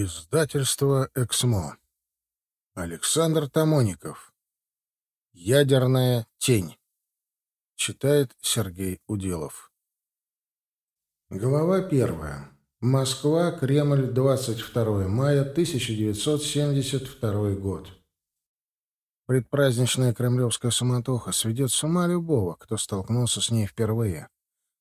Издательство «Эксмо». Александр Тамоников. «Ядерная тень». Читает Сергей Уделов. Глава первая. Москва, Кремль, 22 мая 1972 год. Предпраздничная кремлевская суматоха сведет с ума любого, кто столкнулся с ней впервые.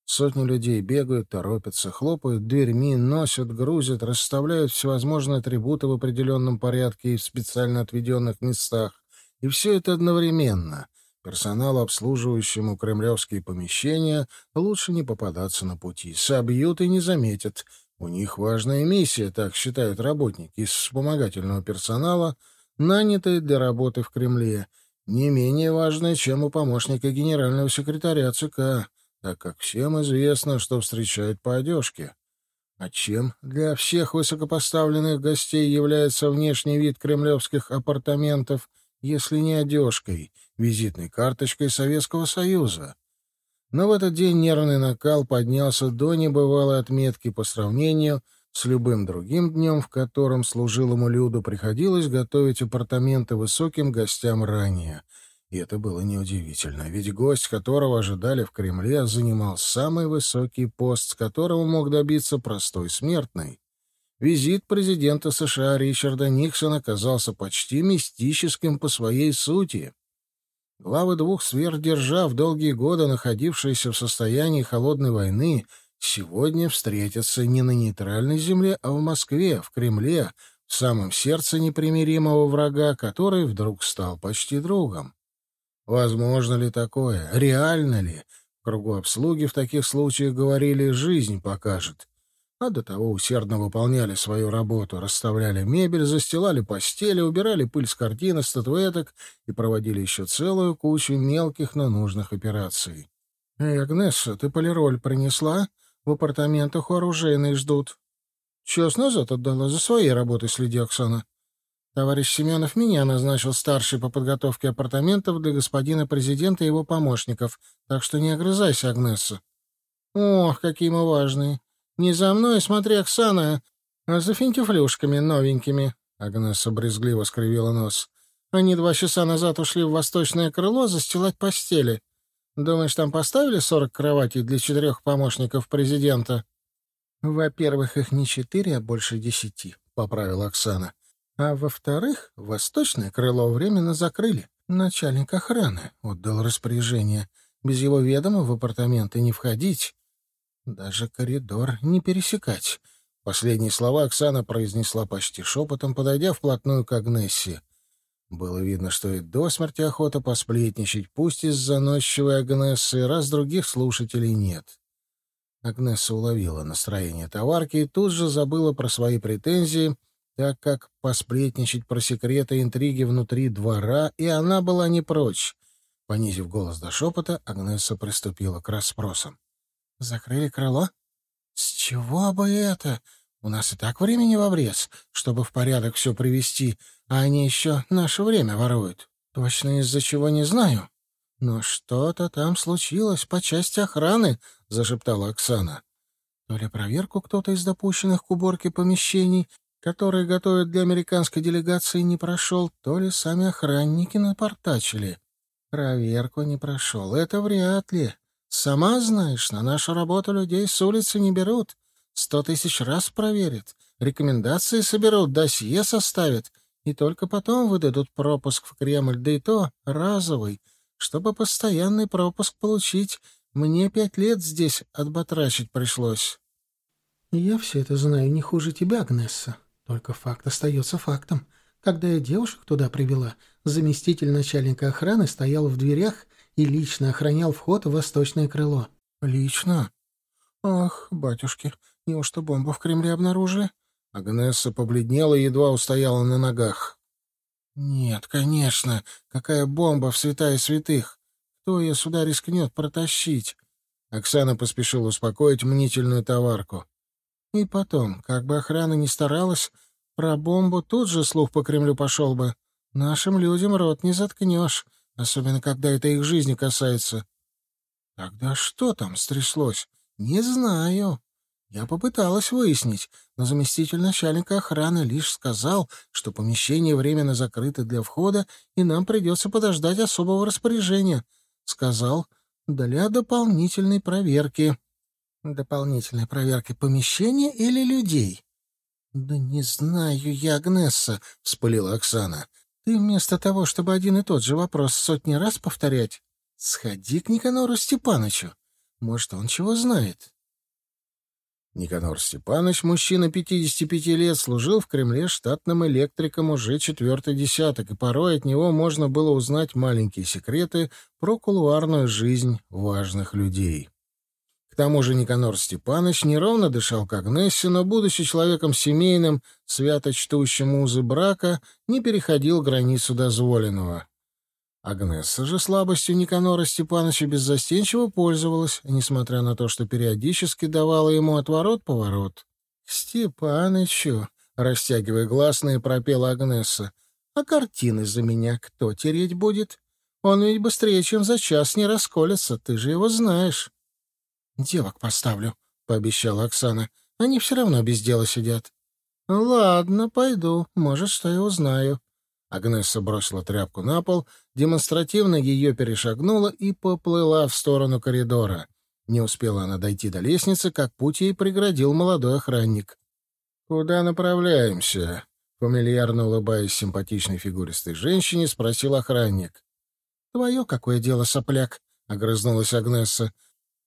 Сотни людей бегают, торопятся, хлопают дверьми, носят, грузят, расставляют всевозможные атрибуты в определенном порядке и в специально отведенных местах. И все это одновременно. Персоналу, обслуживающему кремлевские помещения, лучше не попадаться на пути. Собьют и не заметят. У них важная миссия, так считают работники из вспомогательного персонала, нанятые для работы в Кремле. Не менее важная, чем у помощника генерального секретаря ЦК так как всем известно, что встречают по одежке. А чем для всех высокопоставленных гостей является внешний вид кремлевских апартаментов, если не одежкой, визитной карточкой Советского Союза? Но в этот день нервный накал поднялся до небывалой отметки по сравнению с любым другим днем, в котором служилому люду приходилось готовить апартаменты высоким гостям ранее — и это было неудивительно, ведь гость, которого ожидали в Кремле, занимал самый высокий пост, которого мог добиться простой смертный. Визит президента США Ричарда Никсона оказался почти мистическим по своей сути. Главы двух сверхдержав, долгие годы находившиеся в состоянии холодной войны, сегодня встретятся не на нейтральной земле, а в Москве, в Кремле, в самом сердце непримиримого врага, который вдруг стал почти другом. Возможно ли такое? Реально ли? Кругу обслуги в таких случаях говорили «жизнь покажет». А до того усердно выполняли свою работу, расставляли мебель, застилали постели, убирали пыль с картин и статуэток и проводили еще целую кучу мелких, но нужных операций. «Эй, Агнесса, ты полироль принесла? В апартаментах оружейные ждут». «Час назад отдала. За своей работой следи, Оксана». Товарищ Семенов меня назначил старший по подготовке апартаментов для господина президента и его помощников, так что не огрызайся, Агнесса. Ох, какие мы важные. Не за мной, смотри, Оксана, а за финтифлюшками новенькими. Агнесса брезгливо скривила нос. Они два часа назад ушли в восточное крыло застилать постели. Думаешь, там поставили сорок кроватей для четырех помощников президента? Во-первых, их не четыре, а больше десяти, — поправила Оксана. А во-вторых, восточное крыло временно закрыли. Начальник охраны отдал распоряжение без его ведома в апартаменты не входить, даже коридор не пересекать. Последние слова Оксана произнесла почти шепотом, подойдя вплотную к Агнессе. Было видно, что и до смерти охота посплетничать, пусть из заносчивой Агнессы, раз других слушателей нет. Агнесса уловила настроение товарки и тут же забыла про свои претензии — так как посплетничать про секреты интриги внутри двора, и она была не прочь. Понизив голос до шепота, Агнесса приступила к расспросам. «Закрыли крыло? С чего бы это? У нас и так времени в обрез, чтобы в порядок все привести, а они еще наше время воруют. Точно из-за чего не знаю. Но что-то там случилось по части охраны», — зашептала Оксана. То ли проверку кто-то из допущенных к уборке помещений, который готовят для американской делегации, не прошел, то ли сами охранники напортачили. Проверку не прошел. Это вряд ли. Сама знаешь, на нашу работу людей с улицы не берут. Сто тысяч раз проверят. Рекомендации соберут, досье составят. И только потом выдадут пропуск в Кремль, да и то разовый. Чтобы постоянный пропуск получить, мне пять лет здесь отбатрачить пришлось. — Я все это знаю не хуже тебя, Агнесса. Только факт остается фактом. Когда я девушек туда привела, заместитель начальника охраны стоял в дверях и лично охранял вход в восточное крыло. «Лично? Ах, батюшки, неужто бомбу в Кремле обнаружили?» Агнесса побледнела и едва устояла на ногах. «Нет, конечно. Какая бомба в святая святых? Кто ее сюда рискнет протащить?» Оксана поспешила успокоить мнительную товарку. И потом, как бы охрана ни старалась, про бомбу тут же слух по Кремлю пошел бы. Нашим людям рот не заткнешь, особенно когда это их жизни касается. Тогда что там стряслось? Не знаю. Я попыталась выяснить, но заместитель начальника охраны лишь сказал, что помещение временно закрыто для входа, и нам придется подождать особого распоряжения. Сказал, для дополнительной проверки. Дополнительной проверки помещения или людей? «Да не знаю я, Агнесса», — вспылила Оксана. «Ты вместо того, чтобы один и тот же вопрос сотни раз повторять, сходи к Никанору Степанычу. Может, он чего знает?» Никанор Степанович, мужчина 55 лет, служил в Кремле штатным электриком уже четвертый десяток, и порой от него можно было узнать маленькие секреты про кулуарную жизнь важных людей. К тому же Никанор Степанович неровно дышал как Несси, но, будучи человеком семейным, свято чтущим узы брака, не переходил границу дозволенного. Агнесса же слабостью Никанора Степановича беззастенчиво пользовалась, несмотря на то, что периодически давала ему отворот-поворот. «Степанычу», — растягивая гласные, пропела Агнесса, — «а картины за меня кто тереть будет? Он ведь быстрее, чем за час не расколется, ты же его знаешь». «Девок поставлю», — пообещала Оксана. «Они все равно без дела сидят». «Ладно, пойду. Может, что и узнаю». Агнесса бросила тряпку на пол, демонстративно ее перешагнула и поплыла в сторону коридора. Не успела она дойти до лестницы, как путь ей преградил молодой охранник. «Куда направляемся?» — фамильярно улыбаясь симпатичной фигуристой женщине, спросил охранник. «Твое какое дело, сопляк?» — огрызнулась Агнесса.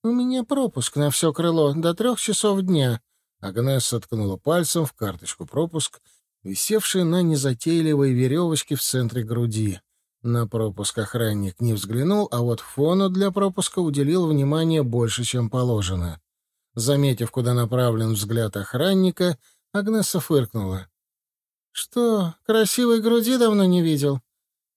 «У меня пропуск на все крыло до трех часов дня». Агнесса ткнула пальцем в карточку пропуск — висевший на незатейливой веревочке в центре груди. На пропуск охранник не взглянул, а вот фону для пропуска уделил внимание больше, чем положено. Заметив, куда направлен взгляд охранника, Агнеса фыркнула. — Что, красивой груди давно не видел?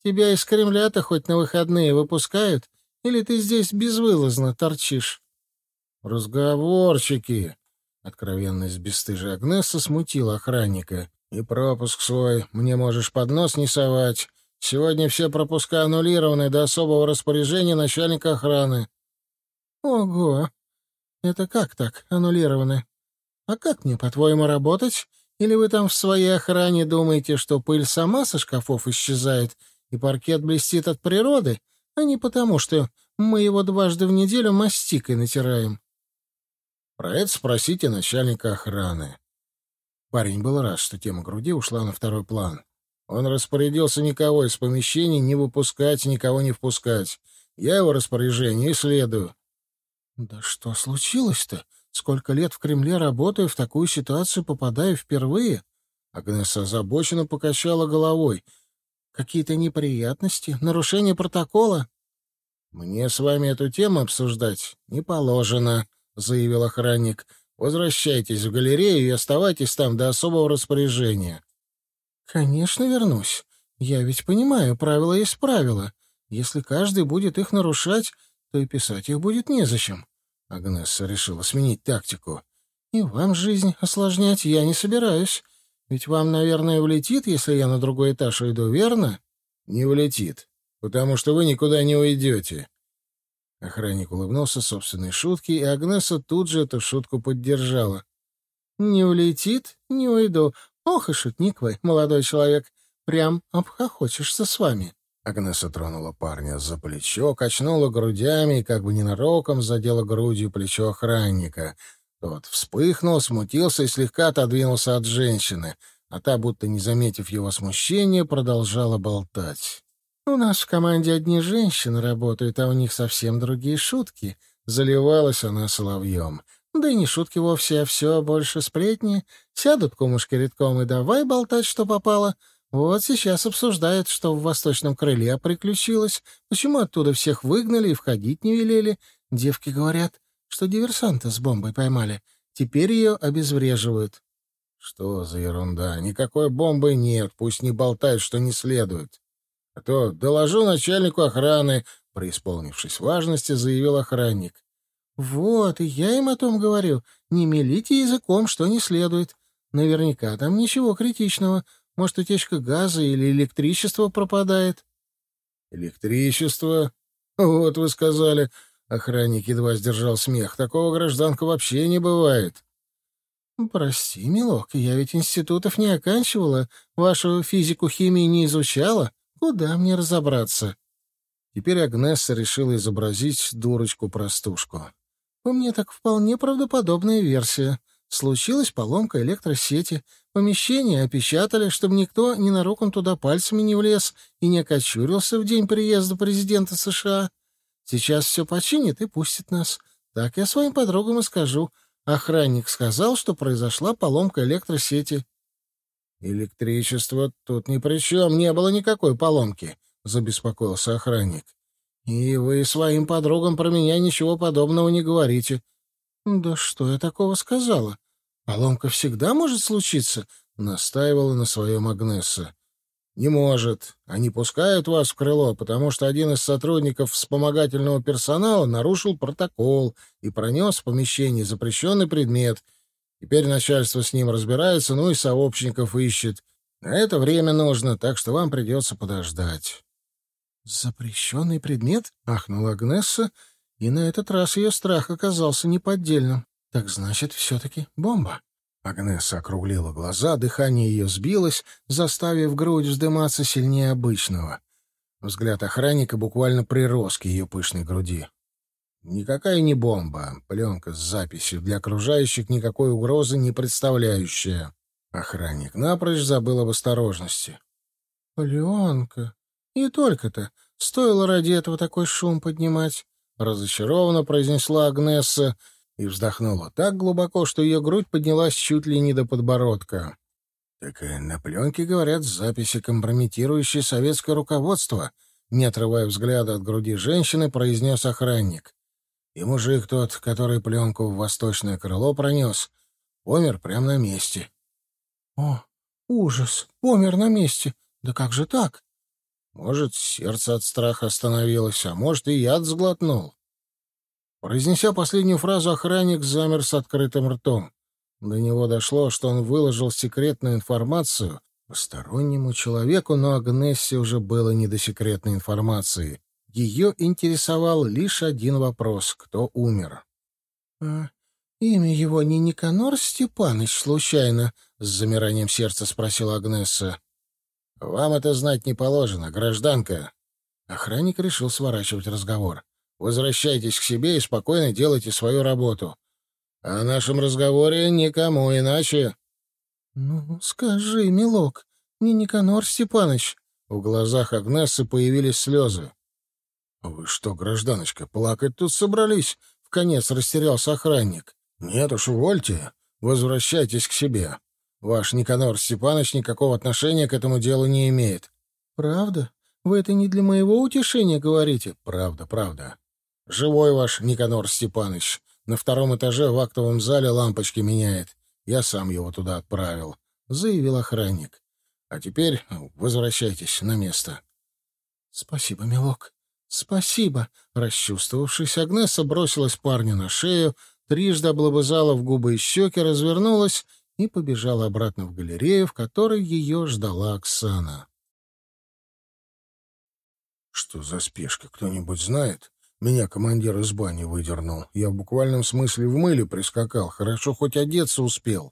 Тебя из Кремля-то хоть на выходные выпускают, или ты здесь безвылазно торчишь? — Разговорчики! Откровенность бесстыжей Агнеса смутила охранника. И пропуск свой мне можешь под нос не совать. Сегодня все пропуска аннулированы до особого распоряжения начальника охраны. Ого! Это как так, аннулированы? А как мне, по-твоему, работать? Или вы там в своей охране думаете, что пыль сама со шкафов исчезает и паркет блестит от природы, а не потому, что мы его дважды в неделю мастикой натираем? Про это спросите начальника охраны. Парень был рад, что тема груди ушла на второй план. Он распорядился никого из помещений не выпускать, никого не впускать. Я его распоряжение исследую. Да что случилось-то? Сколько лет в Кремле работаю, в такую ситуацию попадаю впервые? Агнеса озабоченно покачала головой. Какие-то неприятности? Нарушение протокола? Мне с вами эту тему обсуждать не положено, заявил охранник. Возвращайтесь в галерею и оставайтесь там до особого распоряжения. — Конечно, вернусь. Я ведь понимаю, правила есть правила. Если каждый будет их нарушать, то и писать их будет незачем. Агнесса решила сменить тактику. И вам жизнь осложнять я не собираюсь. Ведь вам, наверное, влетит, если я на другой этаж уйду, верно? — Не влетит, потому что вы никуда не уйдете. Охранник улыбнулся собственной шутке, и Агнеса тут же эту шутку поддержала. «Не улетит, не уйду. Ох и шутник вы, молодой человек. Прям обхохочешься с вами». Агнеса тронула парня за плечо, качнула грудями и как бы ненароком задела грудью плечо охранника. Тот вспыхнул, смутился и слегка отодвинулся от женщины, а та, будто не заметив его смущения, продолжала болтать. «У нас в команде одни женщины работают, а у них совсем другие шутки». Заливалась она соловьем. Да и не шутки вовсе, а все больше сплетни. Сядут кумушки редком и давай болтать, что попало. Вот сейчас обсуждают, что в восточном крыле приключилось, почему оттуда всех выгнали и входить не велели. Девки говорят, что диверсанта с бомбой поймали. Теперь ее обезвреживают. Что за ерунда? Никакой бомбы нет, пусть не болтают, что не следует. А то доложу начальнику охраны, преисполнившись важности, заявил охранник. Вот, и я им о том говорю. Не мелите языком, что не следует. Наверняка там ничего критичного. Может, утечка газа или электричество пропадает. Электричество? Вот вы сказали. Охранник едва сдержал смех. Такого гражданка вообще не бывает. «Прости, милок, я ведь институтов не оканчивала, вашу физику, химии не изучала. Куда мне разобраться?» Теперь Агнесса решила изобразить дурочку-простушку. «По мне так вполне правдоподобная версия. Случилась поломка электросети, помещение опечатали, чтобы никто ненароком туда пальцами не влез и не окочурился в день приезда президента США. Сейчас все починит и пустит нас. Так я своим подругам и скажу. Охранник сказал, что произошла поломка электросети. «Электричество тут ни при чем, не было никакой поломки», — забеспокоился охранник. «И вы своим подругам про меня ничего подобного не говорите». «Да что я такого сказала? Поломка всегда может случиться», — настаивала на своем Агнесса. «Не может. Они пускают вас в крыло, потому что один из сотрудников вспомогательного персонала нарушил протокол и пронес в помещении запрещенный предмет. Теперь начальство с ним разбирается, ну и сообщников ищет. На это время нужно, так что вам придется подождать». «Запрещенный предмет?» — ахнула Агнесса, и на этот раз ее страх оказался неподдельным. «Так значит, все-таки бомба». Агнеса округлила глаза, дыхание ее сбилось, заставив грудь вздыматься сильнее обычного. Взгляд охранника буквально прирос к ее пышной груди. Никакая не бомба, пленка с записью, для окружающих никакой угрозы не представляющая. Охранник напрочь забыл об осторожности. «Пленка? И только-то. Стоило ради этого такой шум поднимать», — разочарованно произнесла Агнесса, — и вздохнула так глубоко, что ее грудь поднялась чуть ли не до подбородка. «Так на пленке, говорят, записи, компрометирующие советское руководство», не отрывая взгляда от груди женщины, произнес охранник. И мужик тот, который пленку в восточное крыло пронес, помер прямо на месте. «О, ужас! Помер на месте! Да как же так?» Может, сердце от страха остановилось, а может, и яд сглотнул. Произнеся последнюю фразу, охранник замер с открытым ртом. До него дошло, что он выложил секретную информацию постороннему человеку, но Агнессе уже было не до секретной информации. Ее интересовал лишь один вопрос — кто умер? — А имя его не Никанор Степаныч, случайно? — с замиранием сердца спросила Агнесса. — Вам это знать не положено, гражданка. Охранник решил сворачивать разговор. Возвращайтесь к себе и спокойно делайте свою работу. О нашем разговоре никому иначе. — Ну, скажи, милок, не Никанор Степаныч. В глазах Агнессы появились слезы. — Вы что, гражданочка, плакать тут собрались? В конец растерялся охранник. — Нет уж, увольте. Возвращайтесь к себе. Ваш Никанор Степаныч никакого отношения к этому делу не имеет. — Правда? Вы это не для моего утешения говорите? — Правда, правда. Живой ваш Никанор Степанович. На втором этаже в актовом зале лампочки меняет. Я сам его туда отправил», — заявил охранник. «А теперь возвращайтесь на место». «Спасибо, милок. Спасибо». Расчувствовавшись, Агнеса бросилась парню на шею, трижды облобызала в губы и щеки, развернулась и побежала обратно в галерею, в которой ее ждала Оксана. «Что за спешка, кто-нибудь знает?» Меня командир из бани выдернул. Я в буквальном смысле в мыле прискакал. Хорошо, хоть одеться успел.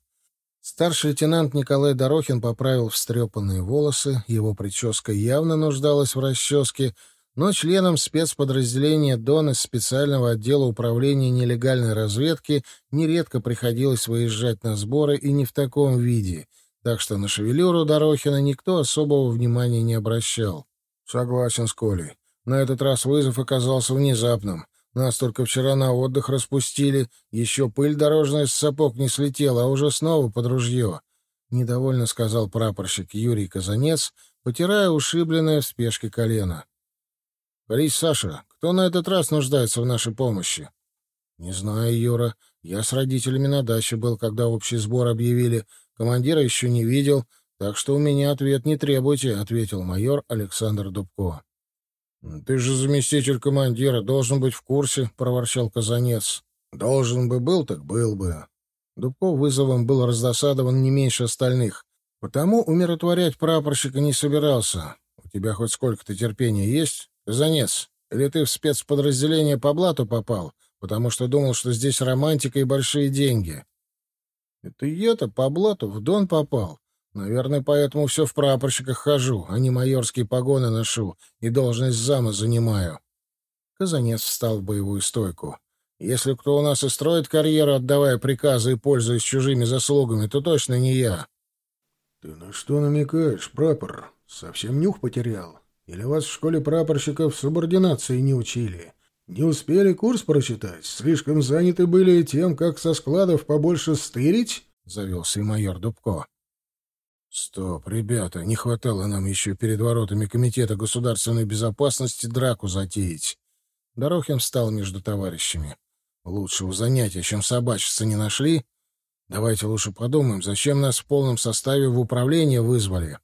Старший лейтенант Николай Дорохин поправил встрепанные волосы. Его прическа явно нуждалась в расческе, но членам спецподразделения ДОН из специального отдела управления нелегальной разведки нередко приходилось выезжать на сборы и не в таком виде, так что на шевелюру Дорохина никто особого внимания не обращал. «Согласен с Колей. На этот раз вызов оказался внезапным. Нас только вчера на отдых распустили, еще пыль дорожная с сапог не слетела, а уже снова под ружье. Недовольно сказал прапорщик Юрий Казанец, потирая ушибленное в спешке колено. — Борис Саша, кто на этот раз нуждается в нашей помощи? — Не знаю, Юра. Я с родителями на даче был, когда общий сбор объявили. Командира еще не видел, так что у меня ответ не требуйте, — ответил майор Александр Дубко. «Ты же заместитель командира, должен быть в курсе», — проворчал Казанец. «Должен бы был, так был бы». Дубков вызовом был раздосадован не меньше остальных, потому умиротворять прапорщика не собирался. «У тебя хоть сколько-то терпения есть, Казанец? Или ты в спецподразделение по блату попал, потому что думал, что здесь романтика и большие деньги?» Это я-то по блату в Дон попал. Наверное, поэтому все в прапорщиках хожу, а не майорские погоны ношу и должность зама занимаю. Казанец встал в боевую стойку. Если кто у нас и строит карьеру, отдавая приказы и пользуясь чужими заслугами, то точно не я. — Ты на что намекаешь, прапор? Совсем нюх потерял? Или вас в школе прапорщиков субординации не учили? Не успели курс прочитать? Слишком заняты были тем, как со складов побольше стырить? — завелся и майор Дубко. Стоп, ребята, не хватало нам еще перед воротами Комитета государственной безопасности драку затеять. Дорохин встал между товарищами. Лучшего занятия, чем собачиться, не нашли? Давайте лучше подумаем, зачем нас в полном составе в управление вызвали.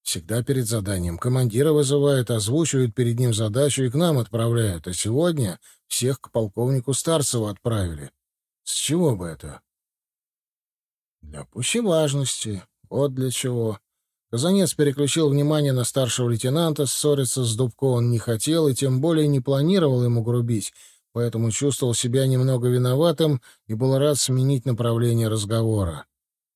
Всегда перед заданием командира вызывают, озвучивают перед ним задачу и к нам отправляют, а сегодня всех к полковнику Старцеву отправили. С чего бы это? Для пущей важности. Вот для чего. Казанец переключил внимание на старшего лейтенанта, ссориться с Дубко он не хотел и тем более не планировал ему грубить, поэтому чувствовал себя немного виноватым и был рад сменить направление разговора.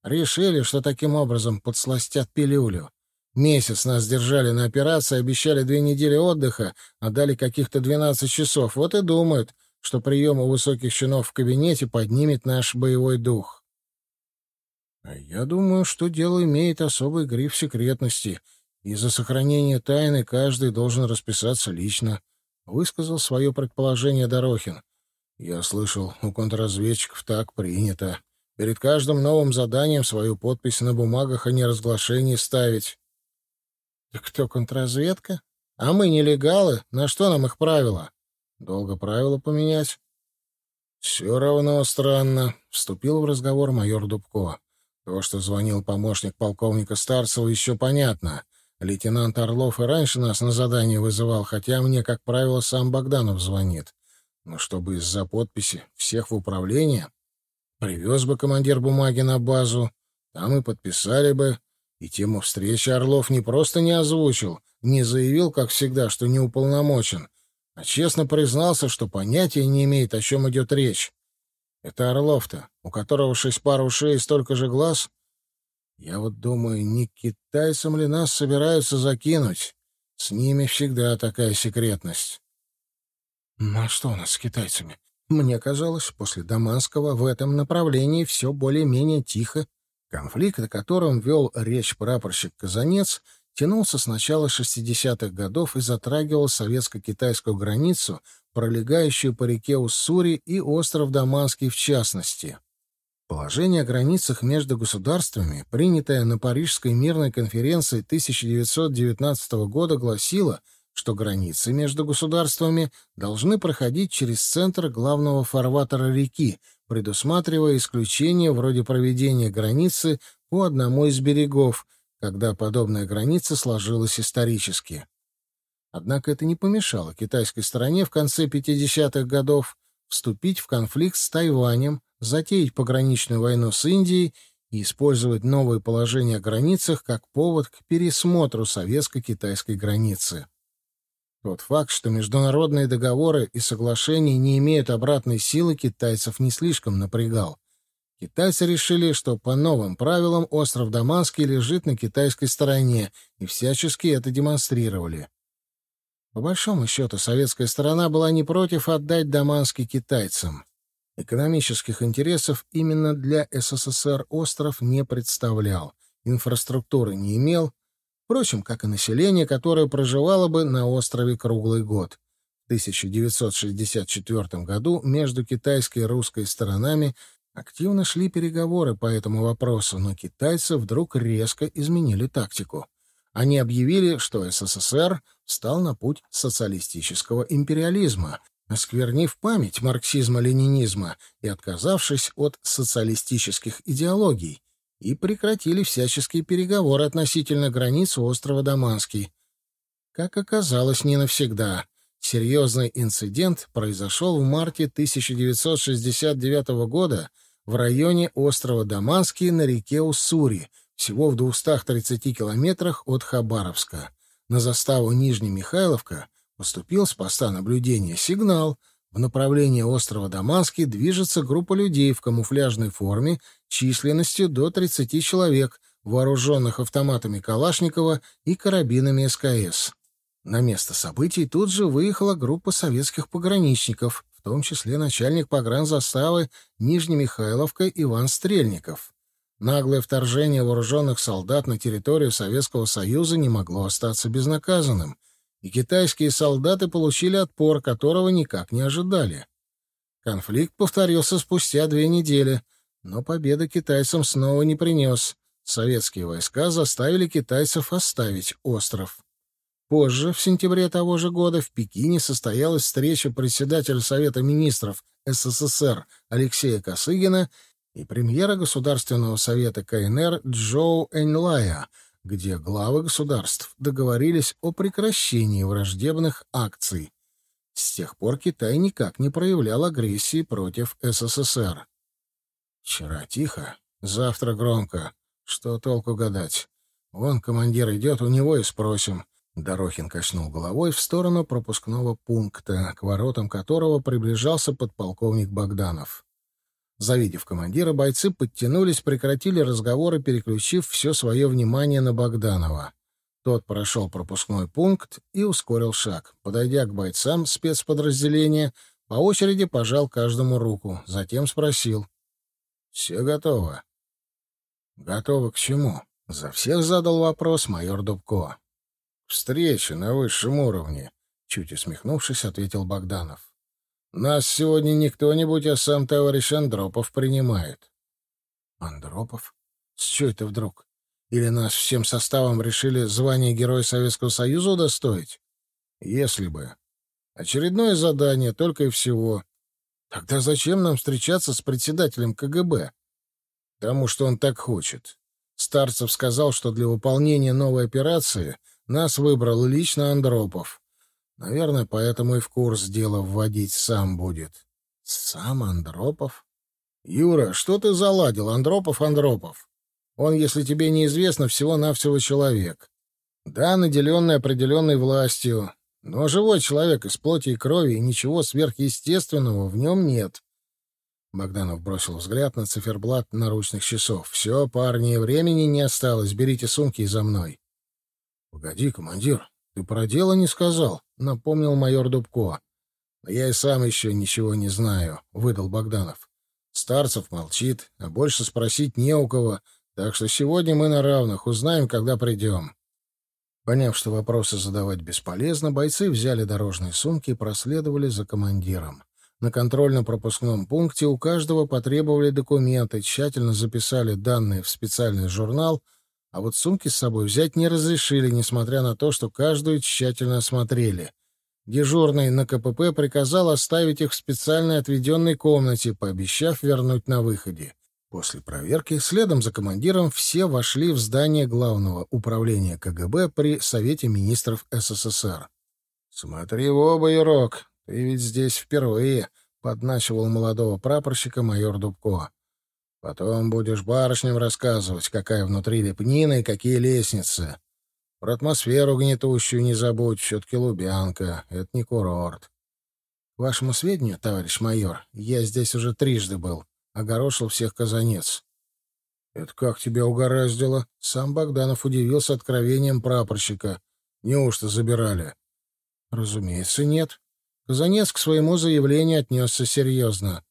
Решили, что таким образом подсластят пилюлю. Месяц нас держали на операции, обещали две недели отдыха, а дали каких-то двенадцать часов. Вот и думают, что прием у высоких чинов в кабинете поднимет наш боевой дух. А я думаю, что дело имеет особый гриф секретности, и за сохранение тайны каждый должен расписаться лично, — высказал свое предположение Дорохин. Я слышал, у контрразведчиков так принято. Перед каждым новым заданием свою подпись на бумагах о неразглашении ставить. — Так кто контрразведка? А мы нелегалы, на что нам их правила? Долго правила поменять? — Все равно странно, — вступил в разговор майор Дубко. То, что звонил помощник полковника Старцева, еще понятно. Лейтенант Орлов и раньше нас на задание вызывал, хотя мне, как правило, сам Богданов звонит. Но чтобы из-за подписи всех в управление, привез бы командир бумаги на базу, там и подписали бы. И тему встречи Орлов не просто не озвучил, не заявил, как всегда, что не уполномочен, а честно признался, что понятия не имеет, о чем идет речь. Это Орлов-то, у которого шесть пар ушей и столько же глаз. Я вот думаю, не китайцам ли нас собираются закинуть? С ними всегда такая секретность. Ну а что у нас с китайцами? Мне казалось, после Даманского в этом направлении все более-менее тихо. Конфликт, о котором вел речь прапорщик Казанец, тянулся с начала 60-х годов и затрагивал советско-китайскую границу пролегающую по реке Уссури и остров Даманский в частности. Положение о границах между государствами, принятое на Парижской мирной конференции 1919 года, гласило, что границы между государствами должны проходить через центр главного фарватера реки, предусматривая исключения вроде проведения границы по одному из берегов, когда подобная граница сложилась исторически. Однако это не помешало китайской стороне в конце 50-х годов вступить в конфликт с Тайванем, затеять пограничную войну с Индией и использовать новые положения о границах как повод к пересмотру советско-китайской границы. Тот факт, что международные договоры и соглашения не имеют обратной силы, китайцев не слишком напрягал. Китайцы решили, что по новым правилам остров Даманский лежит на китайской стороне, и всячески это демонстрировали. По большому счету, советская сторона была не против отдать Даманский китайцам. Экономических интересов именно для СССР остров не представлял, инфраструктуры не имел, впрочем, как и население, которое проживало бы на острове круглый год. В 1964 году между китайской и русской сторонами активно шли переговоры по этому вопросу, но китайцы вдруг резко изменили тактику. Они объявили, что СССР стал на путь социалистического империализма, осквернив память марксизма-ленинизма и отказавшись от социалистических идеологий, и прекратили всяческие переговоры относительно границ острова Даманский. Как оказалось, не навсегда. Серьезный инцидент произошел в марте 1969 года в районе острова Даманский на реке Уссури, всего в 230 километрах от Хабаровска. На заставу Нижнемихайловка поступил с поста наблюдения сигнал, в направлении острова Даманский движется группа людей в камуфляжной форме численностью до 30 человек, вооруженных автоматами Калашникова и карабинами СКС. На место событий тут же выехала группа советских пограничников, в том числе начальник погранзаставы Нижнемихайловка Иван Стрельников. Наглое вторжение вооруженных солдат на территорию Советского Союза не могло остаться безнаказанным, и китайские солдаты получили отпор, которого никак не ожидали. Конфликт повторился спустя две недели, но победа китайцам снова не принес. Советские войска заставили китайцев оставить остров. Позже, в сентябре того же года, в Пекине состоялась встреча председателя Совета министров СССР Алексея Косыгина и премьера Государственного совета КНР Джоу Эньлая, где главы государств договорились о прекращении враждебных акций. С тех пор Китай никак не проявлял агрессии против СССР. Вчера тихо, завтра громко. Что толку гадать? Вон командир идет, у него и спросим. Дорохин качнул головой в сторону пропускного пункта, к воротам которого приближался подполковник Богданов. Завидев командира, бойцы подтянулись, прекратили разговоры, переключив все свое внимание на Богданова. Тот прошел пропускной пункт и ускорил шаг. Подойдя к бойцам спецподразделения, по очереди пожал каждому руку, затем спросил. «Все готово?» «Готово к чему?» — за всех задал вопрос майор Дубко. «Встреча на высшем уровне», — чуть усмехнувшись, ответил Богданов. Нас сегодня не кто-нибудь, а сам товарищ Андропов принимает. Андропов? С чего это вдруг? Или нас всем составом решили звание Героя Советского Союза удостоить? Если бы. Очередное задание, только и всего. Тогда зачем нам встречаться с председателем КГБ? Потому что он так хочет. Старцев сказал, что для выполнения новой операции нас выбрал лично Андропов. Наверное, поэтому и в курс дела вводить сам будет. Сам Андропов? Юра, что ты заладил? Андропов, Андропов. Он, если тебе неизвестно, всего-навсего человек. Да, наделенный определенной властью, но живой человек из плоти и крови, и ничего сверхъестественного в нем нет. Богданов бросил взгляд на циферблат наручных часов. «Все, парни, времени не осталось. Берите сумки за мной». «Погоди, командир, ты про дело не сказал», — напомнил майор Дубко. «Я и сам еще ничего не знаю», — выдал Богданов. «Старцев молчит, а больше спросить не у кого, так что сегодня мы на равных, узнаем, когда придем». Поняв, что вопросы задавать бесполезно, бойцы взяли дорожные сумки и проследовали за командиром. На контрольно-пропускном пункте у каждого потребовали документы, тщательно записали данные в специальный журнал — а вот сумки с собой взять не разрешили, несмотря на то, что каждую тщательно осмотрели. Дежурный на КПП приказал оставить их в специальной отведенной комнате, пообещав вернуть на выходе. После проверки, следом за командиром, все вошли в здание главного управления КГБ при Совете министров СССР. «Смотри в оба, Юрок, ты ведь здесь впервые», — подначивал молодого прапорщика майор Дубко. Потом будешь барышням рассказывать, какая внутри лепнина и какие лестницы. Про атмосферу гнетущую не забудь, все-таки Лубянка, это не курорт. Вашему сведению, товарищ майор, я здесь уже трижды был, огорошил всех казанец. Это как тебя угораздило? Сам Богданов удивился откровением прапорщика. Неужто забирали? Разумеется, нет. Казанец к своему заявлению отнесся серьезно.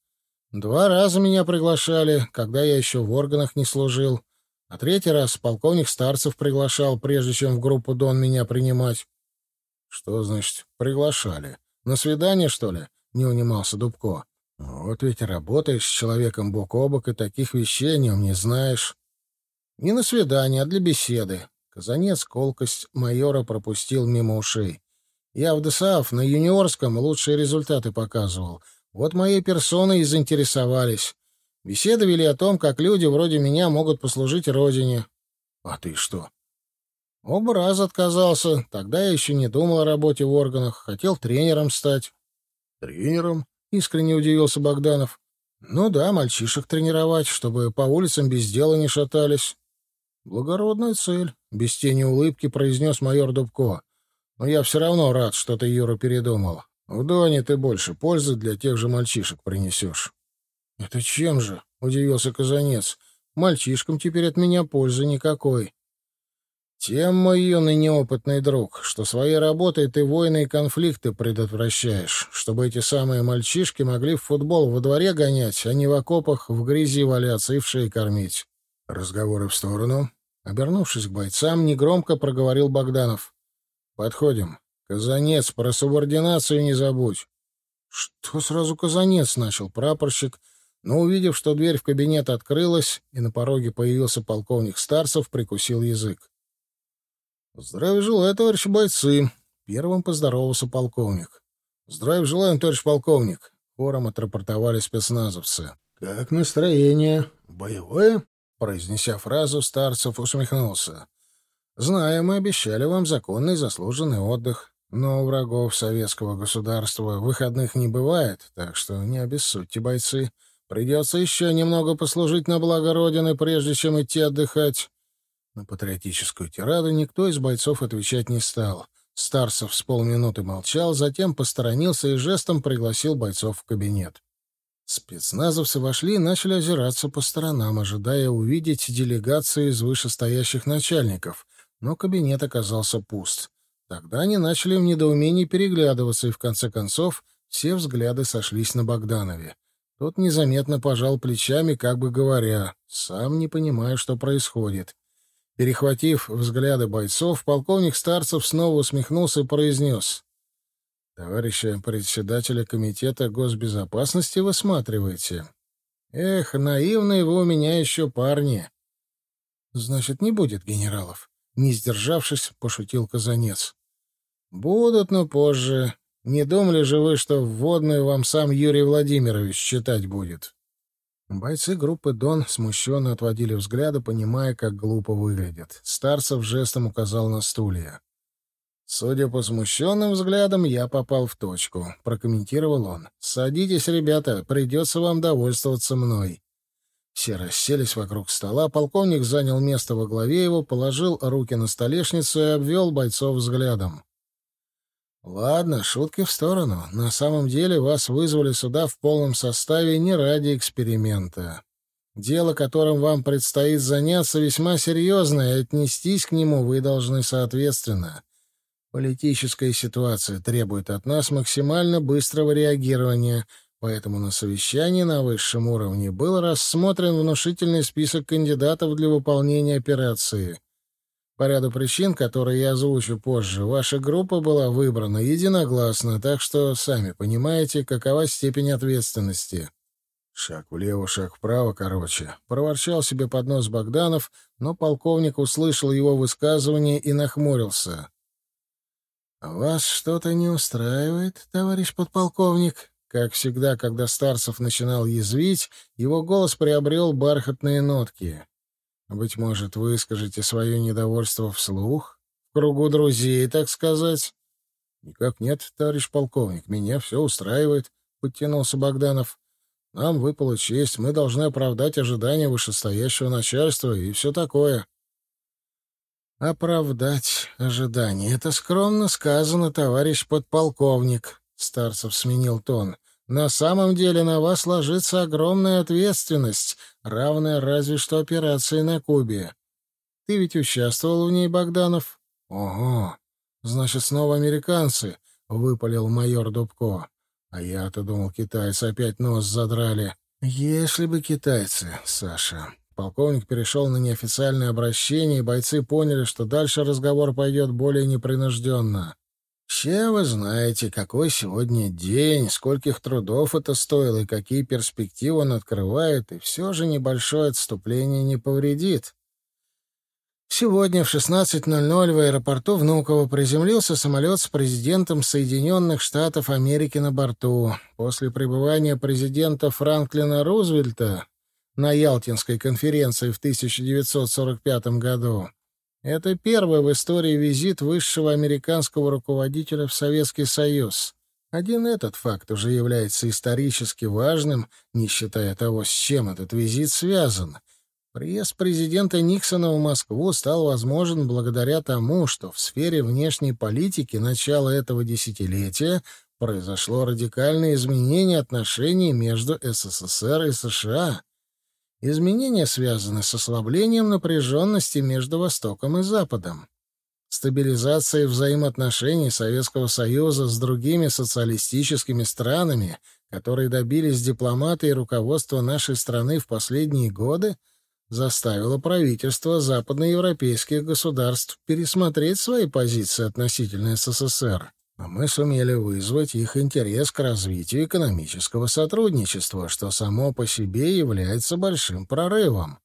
Два раза меня приглашали, когда я еще в органах не служил. А третий раз полковник Старцев приглашал, прежде чем в группу Дон меня принимать. — Что значит приглашали? На свидание, что ли? — не унимался Дубко. — Вот ведь работаешь с человеком бок о бок, и таких вещей о нем не знаешь. — Не на свидание, а для беседы. Казанец колкость майора пропустил мимо ушей. Я в ДСАФ на юниорском лучшие результаты показывал — вот моей персоной и заинтересовались. Беседы вели о том, как люди вроде меня могут послужить родине. А ты что? Оба раза отказался. Тогда я еще не думал о работе в органах. Хотел тренером стать. Тренером? Искренне удивился Богданов. Ну да, мальчишек тренировать, чтобы по улицам без дела не шатались. Благородная цель, без тени улыбки произнес майор Дубко. Но я все равно рад, что ты, Юра, передумал. В Доне ты больше пользы для тех же мальчишек принесешь. — Это чем же? — удивился Казанец. — Мальчишкам теперь от меня пользы никакой. Тем, мой юный неопытный друг, что своей работой ты войны и конфликты предотвращаешь, чтобы эти самые мальчишки могли в футбол во дворе гонять, а не в окопах в грязи валяться и в шее кормить. Разговоры в сторону. Обернувшись к бойцам, негромко проговорил Богданов. «Подходим. Казанец, про субординацию не забудь». «Что сразу казанец?» — начал прапорщик, но, увидев, что дверь в кабинет открылась, и на пороге появился полковник Старцев, прикусил язык. «Здравия желаю, товарищи бойцы!» — первым поздоровался полковник. «Здравия желаем, товарищ полковник!» — хором отрапортовали спецназовцы. «Как настроение? Боевое?» Произнеся фразу, Старцев усмехнулся. «Знаем, мы обещали вам законный заслуженный отдых, но у врагов советского государства выходных не бывает, так что не обессудьте, бойцы. Придется еще немного послужить на благо Родины, прежде чем идти отдыхать. На патриотическую тираду никто из бойцов отвечать не стал. Старцев с полминуты молчал, затем посторонился и жестом пригласил бойцов в кабинет. Спецназовцы вошли и начали озираться по сторонам, ожидая увидеть делегацию из вышестоящих начальников, но кабинет оказался пуст. Тогда они начали в недоумении переглядываться, и в конце концов все взгляды сошлись на Богданове. Тот незаметно пожал плечами, как бы говоря, «Сам не понимаю, что происходит». Перехватив взгляды бойцов, полковник Старцев снова усмехнулся и произнес. «Товарища председателя комитета госбезопасности высматриваете? Эх, наивные вы у меня еще парни!» «Значит, не будет генералов?» Не сдержавшись, пошутил Казанец. «Будут, но позже. Не думали же вы, что вводную вам сам Юрий Владимирович читать будет?» Бойцы группы «Дон» смущенно отводили взгляды, понимая, как глупо выглядят. Старцев жестом указал на стулья. «Судя по смущенным взглядам, я попал в точку», — прокомментировал он. «Садитесь, ребята, придется вам довольствоваться мной». Все расселись вокруг стола, полковник занял место во главе его, положил руки на столешницу и обвел бойцов взглядом. Ладно, шутки в сторону. На самом деле вас вызвали сюда в полном составе не ради эксперимента. Дело, которым вам предстоит заняться, весьма серьезное, и отнестись к нему вы должны соответственно. Политическая ситуация требует от нас максимально быстрого реагирования, поэтому на совещании на высшем уровне был рассмотрен внушительный список кандидатов для выполнения операции — по ряду причин, которые я озвучу позже, ваша группа была выбрана единогласно, так что сами понимаете, какова степень ответственности. Шаг влево, шаг вправо, короче. Проворчал себе под нос Богданов, но полковник услышал его высказывание и нахмурился. «Вас что-то не устраивает, товарищ подполковник?» Как всегда, когда Старцев начинал язвить, его голос приобрел бархатные нотки. Быть может, вы скажете свое недовольство вслух? В кругу друзей, так сказать? — Никак нет, товарищ полковник, меня все устраивает, — подтянулся Богданов. — Нам выпала честь, мы должны оправдать ожидания вышестоящего начальства и все такое. — Оправдать ожидания — это скромно сказано, товарищ подполковник, — Старцев сменил тон. На самом деле на вас ложится огромная ответственность, равная разве что операции на Кубе. Ты ведь участвовал в ней, Богданов? — Ого! Значит, снова американцы, — выпалил майор Дубко. А я-то думал, китайцы опять нос задрали. Если бы китайцы, Саша. Полковник перешел на неофициальное обращение, и бойцы поняли, что дальше разговор пойдет более непринужденно. Все вы знаете, какой сегодня день, скольких трудов это стоило и какие перспективы он открывает, и все же небольшое отступление не повредит. Сегодня в 16.00 в аэропорту Внуково приземлился самолет с президентом Соединенных Штатов Америки на борту. После пребывания президента Франклина Рузвельта на Ялтинской конференции в 1945 году это первый в истории визит высшего американского руководителя в Советский Союз. Один этот факт уже является исторически важным, не считая того, с чем этот визит связан. Приезд президента Никсона в Москву стал возможен благодаря тому, что в сфере внешней политики начала этого десятилетия произошло радикальное изменение отношений между СССР и США. Изменения связаны с ослаблением напряженности между Востоком и Западом, стабилизацией взаимоотношений Советского Союза с другими социалистическими странами, которые добились дипломаты и руководство нашей страны в последние годы, заставило правительство западноевропейских государств пересмотреть свои позиции относительно СССР а мы сумели вызвать их интерес к развитию экономического сотрудничества, что само по себе является большим прорывом.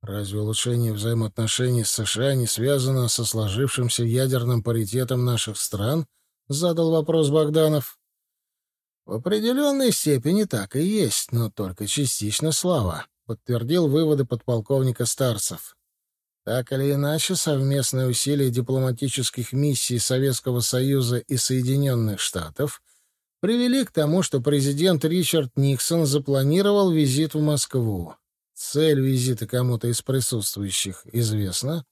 Разве улучшение взаимоотношений с США не связано со сложившимся ядерным паритетом наших стран? Задал вопрос Богданов. В определенной степени так и есть, но только частично слава, подтвердил выводы подполковника Старцев. Так или иначе, совместные усилия дипломатических миссий Советского Союза и Соединенных Штатов привели к тому, что президент Ричард Никсон запланировал визит в Москву. Цель визита кому-то из присутствующих известна.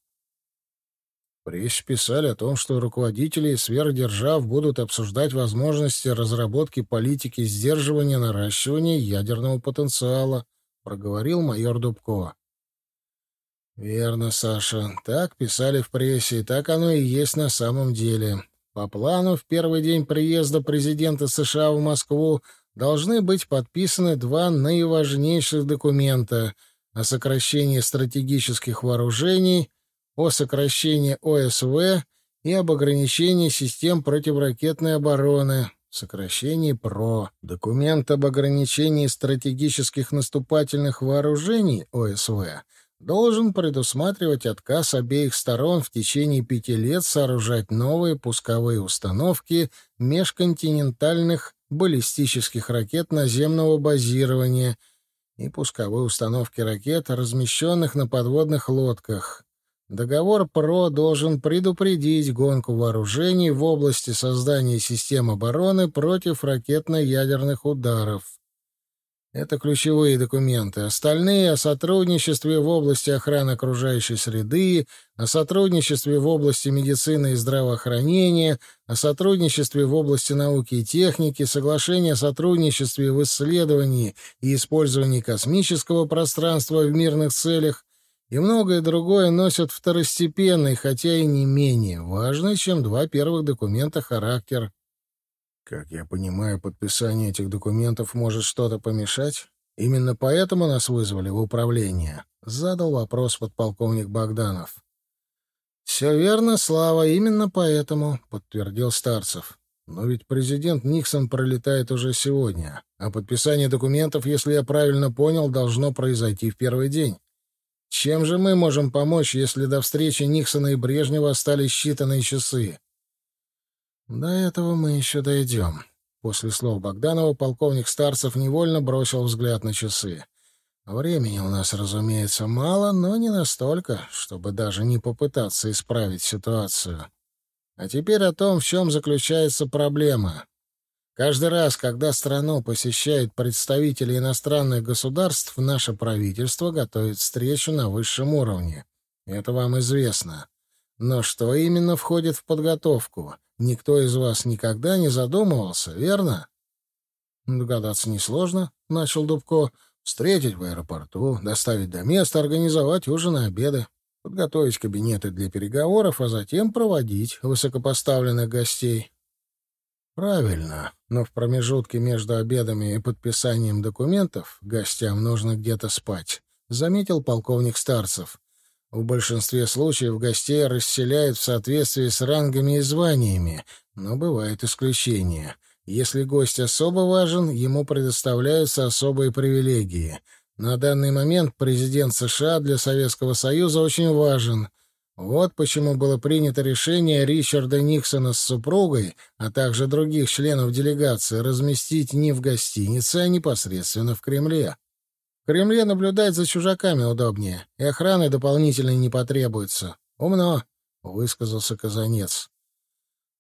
Прессе писали о том, что руководители сверхдержав будут обсуждать возможности разработки политики сдерживания наращивания ядерного потенциала, проговорил майор Дубко. «Верно, Саша. Так писали в прессе, и так оно и есть на самом деле. По плану, в первый день приезда президента США в Москву должны быть подписаны два наиважнейших документа о сокращении стратегических вооружений, о сокращении ОСВ и об ограничении систем противоракетной обороны, сокращении ПРО. Документ об ограничении стратегических наступательных вооружений ОСВ должен предусматривать отказ обеих сторон в течение пяти лет сооружать новые пусковые установки межконтинентальных баллистических ракет наземного базирования и пусковые установки ракет, размещенных на подводных лодках. Договор ПРО должен предупредить гонку вооружений в области создания систем обороны против ракетно-ядерных ударов. Это ключевые документы. Остальные — о сотрудничестве в области охраны окружающей среды, о сотрудничестве в области медицины и здравоохранения, о сотрудничестве в области науки и техники, соглашение о сотрудничестве в исследовании и использовании космического пространства в мирных целях и многое другое носят второстепенный, хотя и не менее важный, чем два первых документа характер. Как я понимаю, подписание этих документов может что-то помешать? Именно поэтому нас вызвали в управление? Задал вопрос подполковник Богданов. Все верно, Слава, именно поэтому, подтвердил Старцев. Но ведь президент Никсон пролетает уже сегодня, а подписание документов, если я правильно понял, должно произойти в первый день. Чем же мы можем помочь, если до встречи Никсона и Брежнева остались считанные часы? До этого мы еще дойдем. После слов Богданова полковник Старцев невольно бросил взгляд на часы. Времени у нас, разумеется, мало, но не настолько, чтобы даже не попытаться исправить ситуацию. А теперь о том, в чем заключается проблема. Каждый раз, когда страну посещают представители иностранных государств, наше правительство готовит встречу на высшем уровне. Это вам известно. Но что именно входит в подготовку? Никто из вас никогда не задумывался, верно? Догадаться несложно, — начал Дубко. Встретить в аэропорту, доставить до места, организовать ужин и обеды, подготовить кабинеты для переговоров, а затем проводить высокопоставленных гостей. Правильно, но в промежутке между обедами и подписанием документов гостям нужно где-то спать, — заметил полковник Старцев. В большинстве случаев гостей расселяют в соответствии с рангами и званиями, но бывают исключения. Если гость особо важен, ему предоставляются особые привилегии. На данный момент президент США для Советского Союза очень важен. Вот почему было принято решение Ричарда Никсона с супругой, а также других членов делегации, разместить не в гостинице, а непосредственно в Кремле. В Кремле наблюдать за чужаками удобнее, и охраны дополнительной не потребуется. Умно, — высказался Казанец.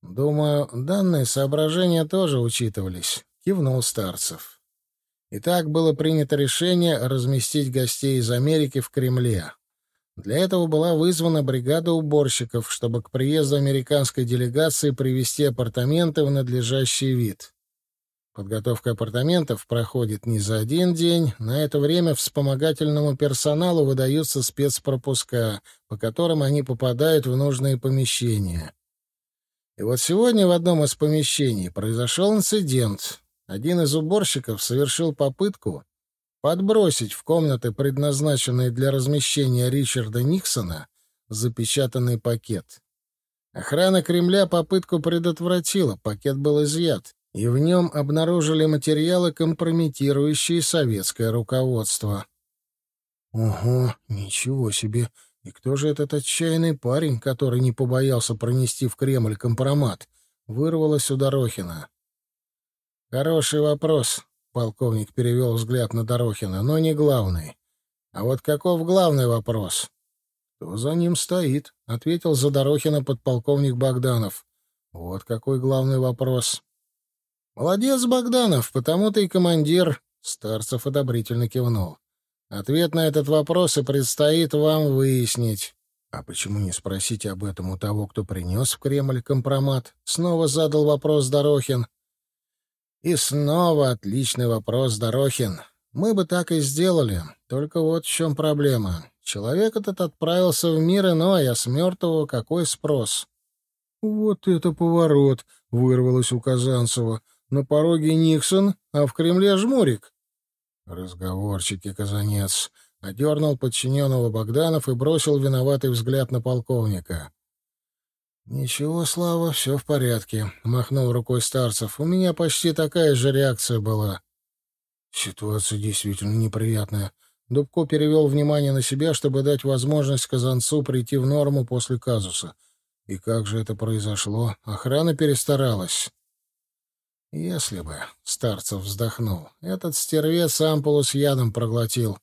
Думаю, данные соображения тоже учитывались, — кивнул Старцев. Итак, было принято решение разместить гостей из Америки в Кремле. Для этого была вызвана бригада уборщиков, чтобы к приезду американской делегации привести апартаменты в надлежащий вид. Подготовка апартаментов проходит не за один день. На это время вспомогательному персоналу выдаются спецпропуска, по которым они попадают в нужные помещения. И вот сегодня в одном из помещений произошел инцидент. Один из уборщиков совершил попытку подбросить в комнаты, предназначенные для размещения Ричарда Никсона, запечатанный пакет. Охрана Кремля попытку предотвратила, пакет был изъят, и в нем обнаружили материалы, компрометирующие советское руководство. «Ого, ничего себе! И кто же этот отчаянный парень, который не побоялся пронести в Кремль компромат?» — вырвалось у Дорохина. «Хороший вопрос», — полковник перевел взгляд на Дорохина, — «но не главный. А вот каков главный вопрос?» «Кто за ним стоит?» — ответил за Дорохина подполковник Богданов. «Вот какой главный вопрос». «Молодец, Богданов, потому ты и командир», — Старцев одобрительно кивнул. «Ответ на этот вопрос и предстоит вам выяснить». «А почему не спросить об этом у того, кто принес в Кремль компромат?» — снова задал вопрос Дорохин. И снова отличный вопрос, Дорохин. Мы бы так и сделали. Только вот в чем проблема. Человек этот отправился в мир иной, а с мертвого какой спрос? Вот это поворот, вырвалось у Казанцева. На пороге Никсон, а в Кремле жмурик. Разговорчики, Казанец. Одернул подчиненного Богданов и бросил виноватый взгляд на полковника. «Ничего, Слава, все в порядке», — махнул рукой Старцев. «У меня почти такая же реакция была». Ситуация действительно неприятная. Дубко перевел внимание на себя, чтобы дать возможность Казанцу прийти в норму после казуса. И как же это произошло? Охрана перестаралась. «Если бы», — Старцев вздохнул, — «этот стервец ампулу с ядом проглотил.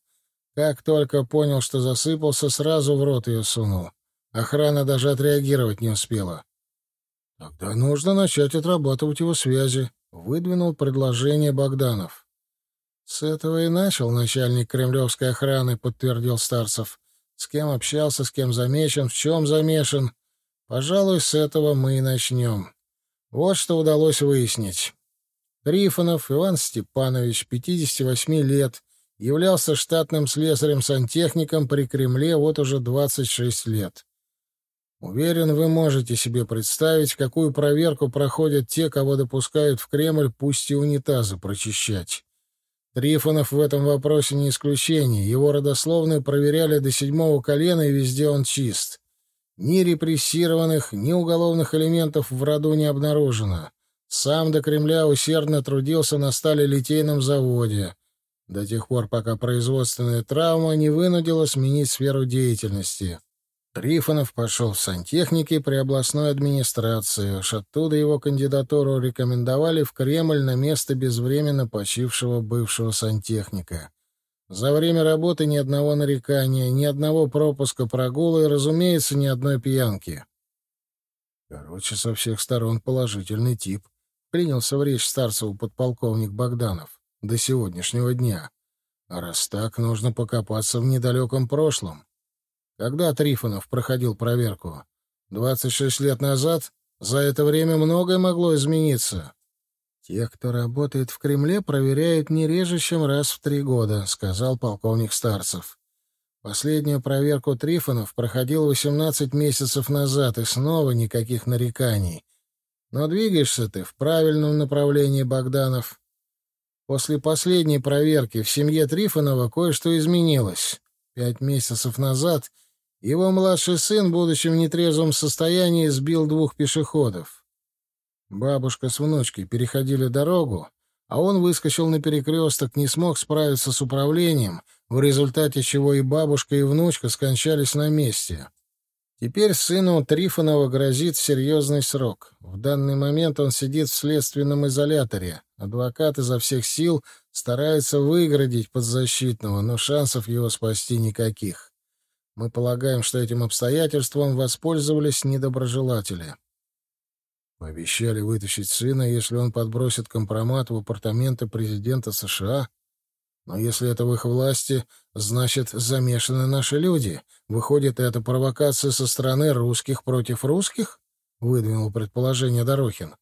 Как только понял, что засыпался, сразу в рот ее сунул. Охрана даже отреагировать не успела. Тогда нужно начать отрабатывать его связи, выдвинул предложение Богданов. С этого и начал начальник кремлевской охраны, подтвердил Старцев. С кем общался, с кем замечен, в чем замешан. Пожалуй, с этого мы и начнем. Вот что удалось выяснить. Трифонов Иван Степанович, 58 лет, являлся штатным слесарем-сантехником при Кремле вот уже 26 лет. Уверен, вы можете себе представить, какую проверку проходят те, кого допускают в Кремль, пусть и унитазы прочищать. Трифонов в этом вопросе не исключение. Его родословную проверяли до седьмого колена, и везде он чист. Ни репрессированных, ни уголовных элементов в роду не обнаружено. Сам до Кремля усердно трудился на сталелитейном заводе, до тех пор, пока производственная травма не вынудила сменить сферу деятельности. Трифонов пошел в сантехники при областной администрации. Уж оттуда его кандидатуру рекомендовали в Кремль на место безвременно почившего бывшего сантехника. За время работы ни одного нарекания, ни одного пропуска прогула и, разумеется, ни одной пьянки. Короче, со всех сторон положительный тип. Принялся в речь Старцеву подполковник Богданов. До сегодняшнего дня. А раз так, нужно покопаться в недалеком прошлом. Когда Трифонов проходил проверку? 26 лет назад? За это время многое могло измениться. Те, кто работает в Кремле, проверяют не реже, чем раз в три года, сказал полковник Старцев. Последнюю проверку Трифонов проходил 18 месяцев назад, и снова никаких нареканий. Но двигаешься ты в правильном направлении, Богданов. После последней проверки в семье Трифонова кое-что изменилось. Пять месяцев назад его младший сын, будучи в нетрезвом состоянии, сбил двух пешеходов. Бабушка с внучкой переходили дорогу, а он выскочил на перекресток, не смог справиться с управлением, в результате чего и бабушка, и внучка скончались на месте. Теперь сыну Трифонова грозит серьезный срок. В данный момент он сидит в следственном изоляторе. Адвокат изо всех сил старается выградить подзащитного, но шансов его спасти никаких. Мы полагаем, что этим обстоятельством воспользовались недоброжелатели. Пообещали вытащить сына, если он подбросит компромат в апартаменты президента США. Но если это в их власти, значит, замешаны наши люди. Выходит, это провокация со стороны русских против русских? Выдвинул предположение Дорохин.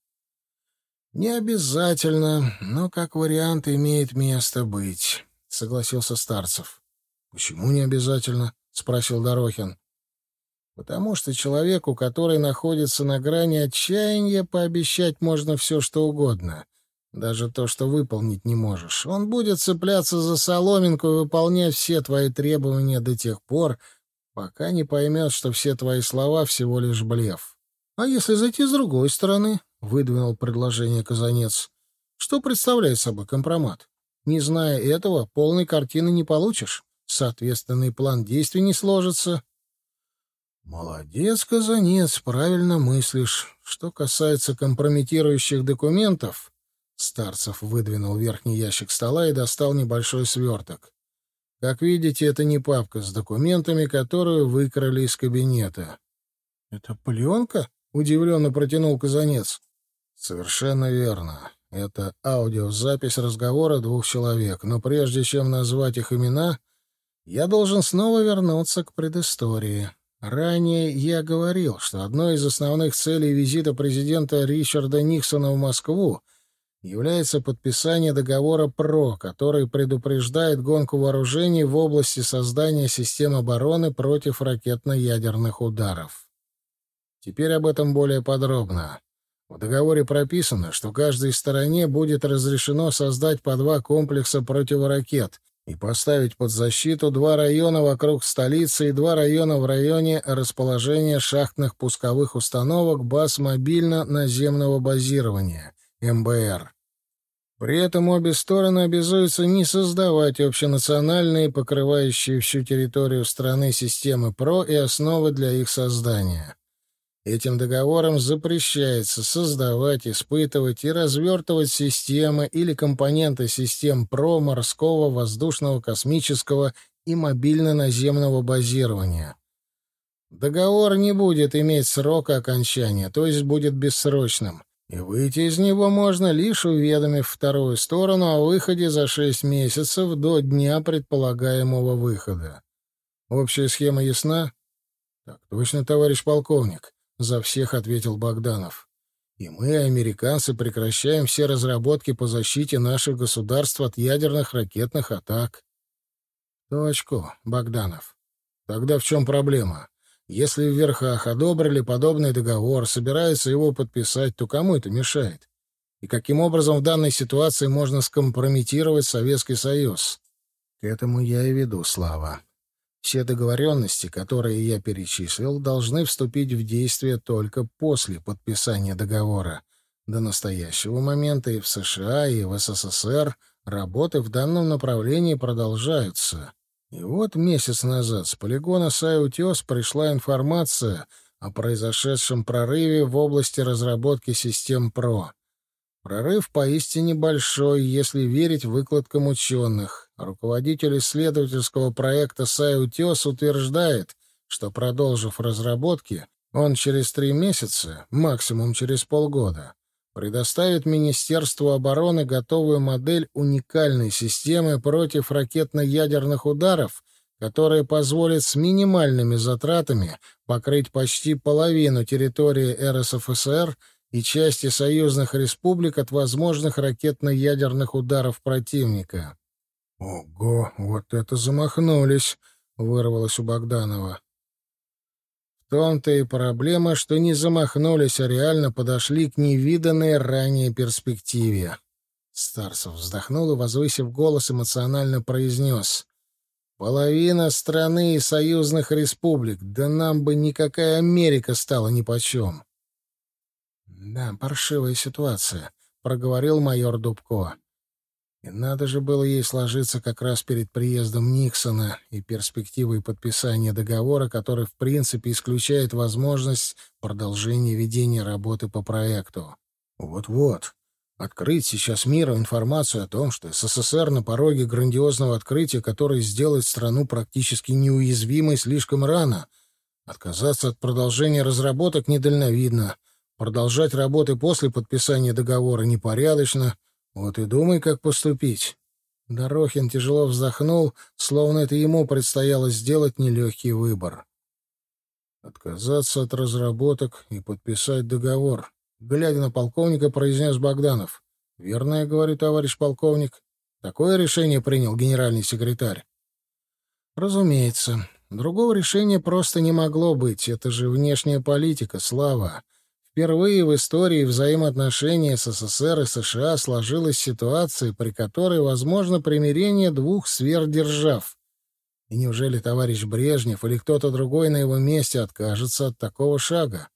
Не обязательно, но как вариант имеет место быть, согласился Старцев. Почему не обязательно? спросил Дорохин. Потому что человеку, который находится на грани отчаяния, пообещать можно все, что угодно. Даже то, что выполнить не можешь. Он будет цепляться за соломинку и выполнять все твои требования до тех пор, пока не поймет, что все твои слова всего лишь блеф. А если зайти с другой стороны, — выдвинул предложение Казанец, — что представляет собой компромат? Не зная этого, полной картины не получишь. Соответственный план действий не сложится. Молодец, Казанец, правильно мыслишь. Что касается компрометирующих документов, Старцев выдвинул верхний ящик стола и достал небольшой сверток. Как видите, это не папка с документами, которую выкрали из кабинета. — Это пленка? — удивленно протянул Казанец. — Совершенно верно. Это аудиозапись разговора двух человек, но прежде чем назвать их имена, я должен снова вернуться к предыстории. Ранее я говорил, что одной из основных целей визита президента Ричарда Никсона в Москву — является подписание договора ПРО, который предупреждает гонку вооружений в области создания систем обороны против ракетно-ядерных ударов. Теперь об этом более подробно. В договоре прописано, что каждой стороне будет разрешено создать по два комплекса противоракет и поставить под защиту два района вокруг столицы и два района в районе расположения шахтных пусковых установок баз мобильно-наземного базирования — МБР. При этом обе стороны обязуются не создавать общенациональные, покрывающие всю территорию страны системы ПРО и основы для их создания. Этим договором запрещается создавать, испытывать и развертывать системы или компоненты систем ПРО морского, воздушного, космического и мобильно-наземного базирования. Договор не будет иметь срока окончания, то есть будет бессрочным и выйти из него можно, лишь уведомив вторую сторону о выходе за шесть месяцев до дня предполагаемого выхода. Общая схема ясна? — Так точно, товарищ полковник, — за всех ответил Богданов. И мы, американцы, прекращаем все разработки по защите наших государств от ядерных ракетных атак. — Точку, Богданов. Тогда в чем проблема? Если в верхах одобрили подобный договор, собираются его подписать, то кому это мешает? И каким образом в данной ситуации можно скомпрометировать Советский Союз? К этому я и веду, Слава. Все договоренности, которые я перечислил, должны вступить в действие только после подписания договора. До настоящего момента и в США, и в СССР работы в данном направлении продолжаются. И вот месяц назад с полигона Сай-Утес пришла информация о произошедшем прорыве в области разработки систем ПРО. Прорыв поистине большой, если верить выкладкам ученых. Руководитель исследовательского проекта Сай-Утес утверждает, что, продолжив разработки, он через три месяца, максимум через полгода, предоставит Министерству обороны готовую модель уникальной системы против ракетно-ядерных ударов, которая позволит с минимальными затратами покрыть почти половину территории РСФСР и части союзных республик от возможных ракетно-ядерных ударов противника. «Ого, вот это замахнулись!» — вырвалось у Богданова. Том-то и проблема, что не замахнулись, а реально подошли к невиданной ранее перспективе. Старцев вздохнул и, возвысив голос, эмоционально произнес. «Половина страны и союзных республик, да нам бы никакая Америка стала нипочем». «Да, паршивая ситуация», — проговорил майор Дубко. И надо же было ей сложиться как раз перед приездом Никсона и перспективой подписания договора, который в принципе исключает возможность продолжения ведения работы по проекту. Вот-вот. Открыть сейчас миру информацию о том, что СССР на пороге грандиозного открытия, которое сделает страну практически неуязвимой слишком рано. Отказаться от продолжения разработок недальновидно. Продолжать работы после подписания договора непорядочно — вот и думай, как поступить. Дорохин тяжело вздохнул, словно это ему предстояло сделать нелегкий выбор. Отказаться от разработок и подписать договор. Глядя на полковника, произнес Богданов. «Верно, я говорю, товарищ полковник. Такое решение принял генеральный секретарь». «Разумеется. Другого решения просто не могло быть. Это же внешняя политика, слава. Впервые в истории взаимоотношений СССР и США сложилась ситуация, при которой возможно примирение двух сверхдержав. И неужели товарищ Брежнев или кто-то другой на его месте откажется от такого шага?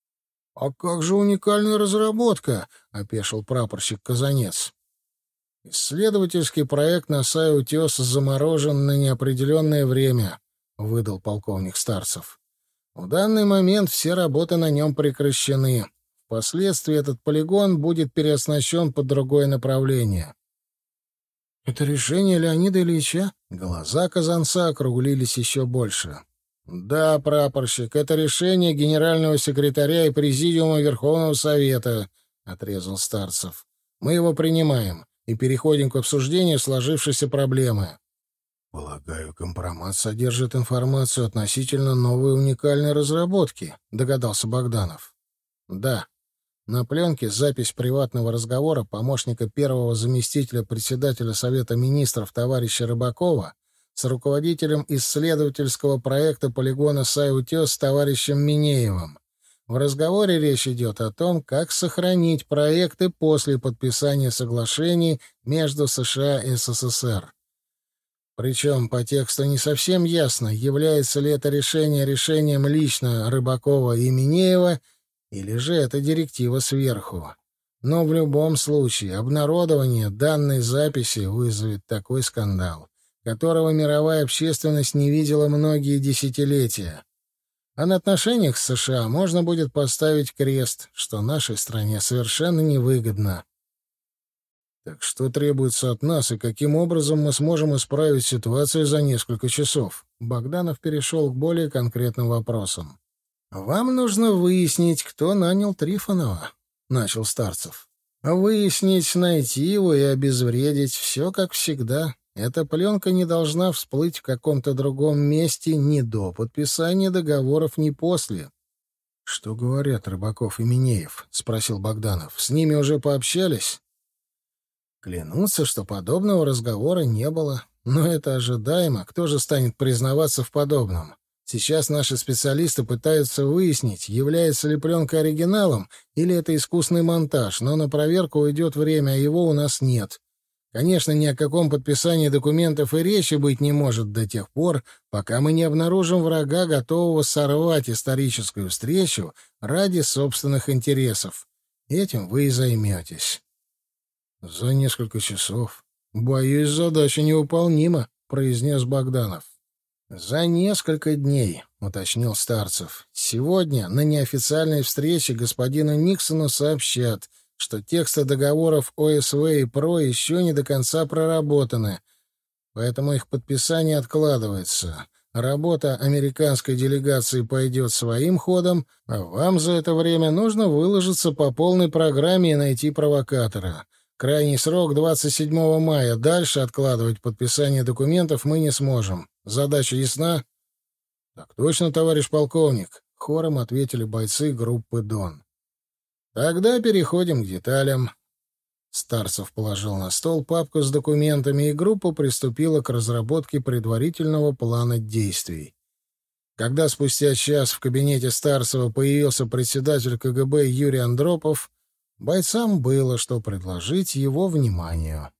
— А как же уникальная разработка? — опешил прапорщик Казанец. «Исследовательский проект на Сай-Утес заморожен на неопределенное время», — выдал полковник Старцев. В данный момент все работы на нем прекращены. Впоследствии этот полигон будет переоснащен под другое направление. «Это решение Леонида Ильича?» Глаза Казанца округлились еще больше. «Да, прапорщик, это решение генерального секретаря и президиума Верховного Совета», — отрезал Старцев. «Мы его принимаем и переходим к обсуждению сложившейся проблемы». «Полагаю, компромат содержит информацию относительно новой уникальной разработки», — догадался Богданов. «Да. На пленке запись приватного разговора помощника первого заместителя председателя Совета министров товарища Рыбакова с руководителем исследовательского проекта полигона Сай-Утес товарищем Минеевым. В разговоре речь идет о том, как сохранить проекты после подписания соглашений между США и СССР. Причем по тексту не совсем ясно, является ли это решение решением лично Рыбакова и Минеева, или же это директива сверху. Но в любом случае обнародование данной записи вызовет такой скандал, которого мировая общественность не видела многие десятилетия. А на отношениях с США можно будет поставить крест, что нашей стране совершенно невыгодно. Так что требуется от нас и каким образом мы сможем исправить ситуацию за несколько часов? Богданов перешел к более конкретным вопросам. Вам нужно выяснить, кто нанял Трифонова, начал Старцев. Выяснить, найти его и обезвредить все как всегда. Эта пленка не должна всплыть в каком-то другом месте ни до подписания договоров, ни после. Что говорят Рыбаков и Минеев? спросил Богданов. С ними уже пообщались? Клянутся, что подобного разговора не было. Но это ожидаемо. Кто же станет признаваться в подобном? Сейчас наши специалисты пытаются выяснить, является ли пленка оригиналом или это искусный монтаж, но на проверку уйдет время, а его у нас нет. Конечно, ни о каком подписании документов и речи быть не может до тех пор, пока мы не обнаружим врага, готового сорвать историческую встречу ради собственных интересов. Этим вы и займетесь. «За несколько часов. Боюсь, задача невыполнима», — произнес Богданов. «За несколько дней», — уточнил Старцев. «Сегодня на неофициальной встрече господину Никсону сообщат, что тексты договоров ОСВ и ПРО еще не до конца проработаны, поэтому их подписание откладывается. Работа американской делегации пойдет своим ходом, а вам за это время нужно выложиться по полной программе и найти провокатора. Крайний срок — 27 мая. Дальше откладывать подписание документов мы не сможем. Задача ясна? — Так точно, товарищ полковник, — хором ответили бойцы группы «Дон». — Тогда переходим к деталям. Старцев положил на стол папку с документами, и группа приступила к разработке предварительного плана действий. Когда спустя час в кабинете Старцева появился председатель КГБ Юрий Андропов, Бойцам было что предложить его вниманию.